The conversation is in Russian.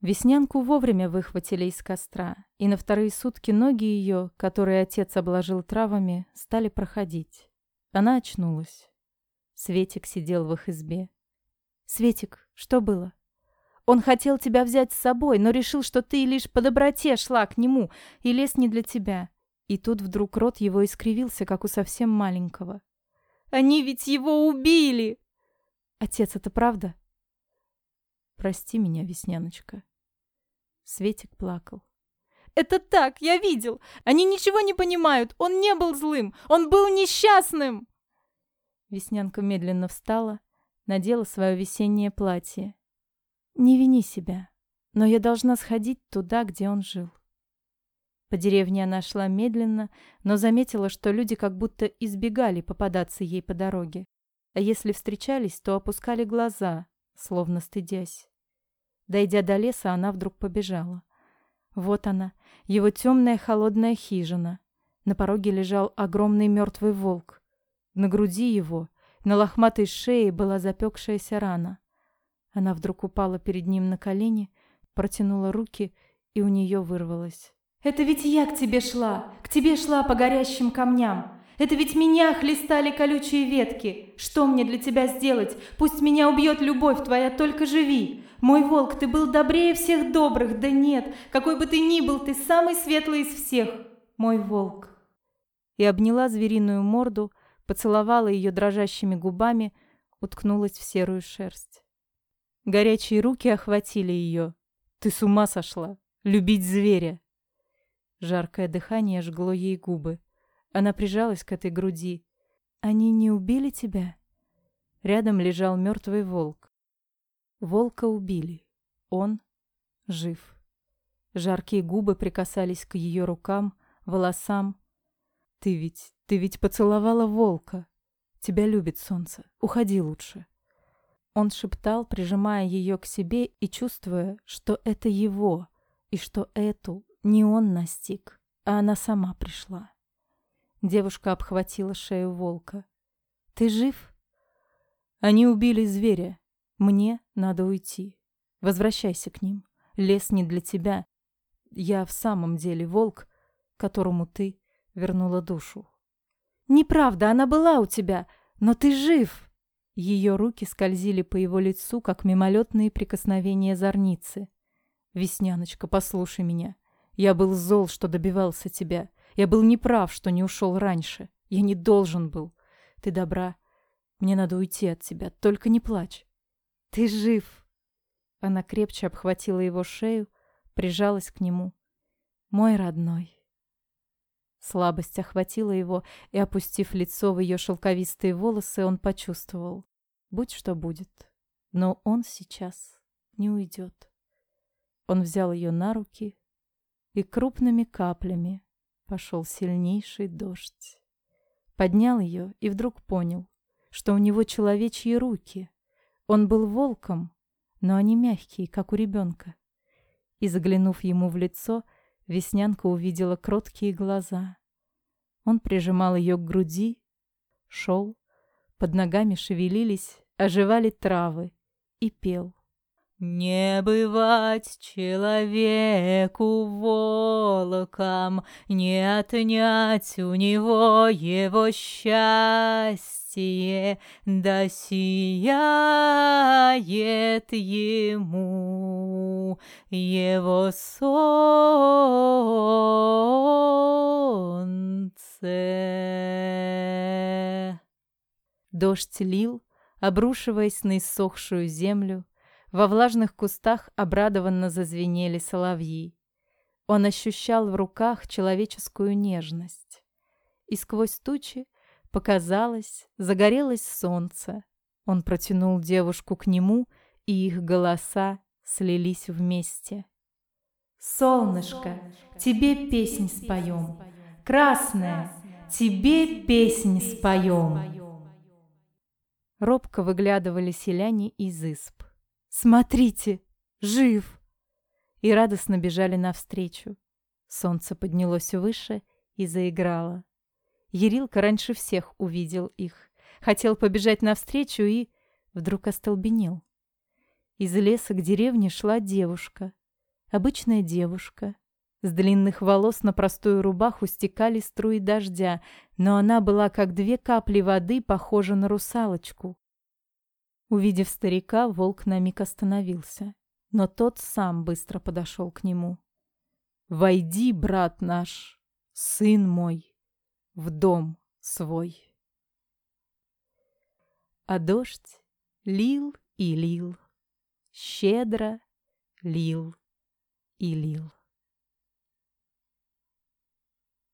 Веснянку вовремя выхватили из костра, и на вторые сутки ноги ее, которые отец обложил травами, стали проходить. Она очнулась. Светик сидел в их избе. «Светик, что было?» «Он хотел тебя взять с собой, но решил, что ты лишь по доброте шла к нему, и лес не для тебя». И тут вдруг рот его искривился, как у совсем маленького. «Они ведь его убили!» «Отец, это правда?» Прости меня, Весняночка. Светик плакал. Это так, я видел. Они ничего не понимают. Он не был злым. Он был несчастным. Веснянка медленно встала, надела свое весеннее платье. Не вини себя, но я должна сходить туда, где он жил. По деревне она шла медленно, но заметила, что люди как будто избегали попадаться ей по дороге. А если встречались, то опускали глаза, словно стыдясь. Дойдя до леса, она вдруг побежала. Вот она, его темная холодная хижина. На пороге лежал огромный мертвый волк. На груди его, на лохматой шее была запекшаяся рана. Она вдруг упала перед ним на колени, протянула руки, и у нее вырвалось. «Это ведь я к тебе шла! К тебе шла по горящим камням! Это ведь меня хлестали колючие ветки. Что мне для тебя сделать? Пусть меня убьет любовь твоя, только живи. Мой волк, ты был добрее всех добрых, да нет. Какой бы ты ни был, ты самый светлый из всех. Мой волк. И обняла звериную морду, поцеловала ее дрожащими губами, уткнулась в серую шерсть. Горячие руки охватили ее. «Ты с ума сошла! Любить зверя!» Жаркое дыхание жгло ей губы. Она прижалась к этой груди. «Они не убили тебя?» Рядом лежал мертвый волк. Волка убили. Он жив. Жаркие губы прикасались к ее рукам, волосам. «Ты ведь, ты ведь поцеловала волка. Тебя любит солнце. Уходи лучше». Он шептал, прижимая ее к себе и чувствуя, что это его, и что эту не он настиг, а она сама пришла. Девушка обхватила шею волка. «Ты жив?» «Они убили зверя. Мне надо уйти. Возвращайся к ним. Лес не для тебя. Я в самом деле волк, которому ты вернула душу». «Неправда, она была у тебя, но ты жив!» Ее руки скользили по его лицу, как мимолетные прикосновения зорницы. «Весняночка, послушай меня. Я был зол, что добивался тебя». Я был неправ, что не ушел раньше. Я не должен был. Ты добра. Мне надо уйти от тебя. Только не плачь. Ты жив. Она крепче обхватила его шею, прижалась к нему. Мой родной. Слабость охватила его, и, опустив лицо в ее шелковистые волосы, он почувствовал. Будь что будет. Но он сейчас не уйдет. Он взял ее на руки и крупными каплями Пошел сильнейший дождь. Поднял ее и вдруг понял, что у него человечьи руки. Он был волком, но они мягкие, как у ребенка. И заглянув ему в лицо, Веснянка увидела кроткие глаза. Он прижимал ее к груди, шел, под ногами шевелились, оживали травы и пел. Не бывать человеку волком, не отнять у него его счастье, да сияет ему его солнце. Дождь лил, обрушиваясь на иссохшую землю, во влажных кустах обрадованно зазвенели соловьи. Он ощущал в руках человеческую нежность. И сквозь тучи показалось, загорелось солнце. Он протянул девушку к нему, и их голоса слились вместе. «Солнышко, тебе песнь споем! Красная, тебе песнь споем!» Робко выглядывали селяне из исп. Смотрите, жив!» И радостно бежали навстречу. Солнце поднялось выше и заиграло. Ерилка раньше всех увидел их. Хотел побежать навстречу и вдруг остолбенел. Из леса к деревне шла девушка. Обычная девушка. С длинных волос на простую рубаху стекали струи дождя, но она была как две капли воды, похожа на русалочку. Увидев старика, волк на миг остановился, но тот сам быстро подошел к нему. «Войди, брат наш, сын мой, в дом свой». А дождь лил и лил, щедро лил и лил.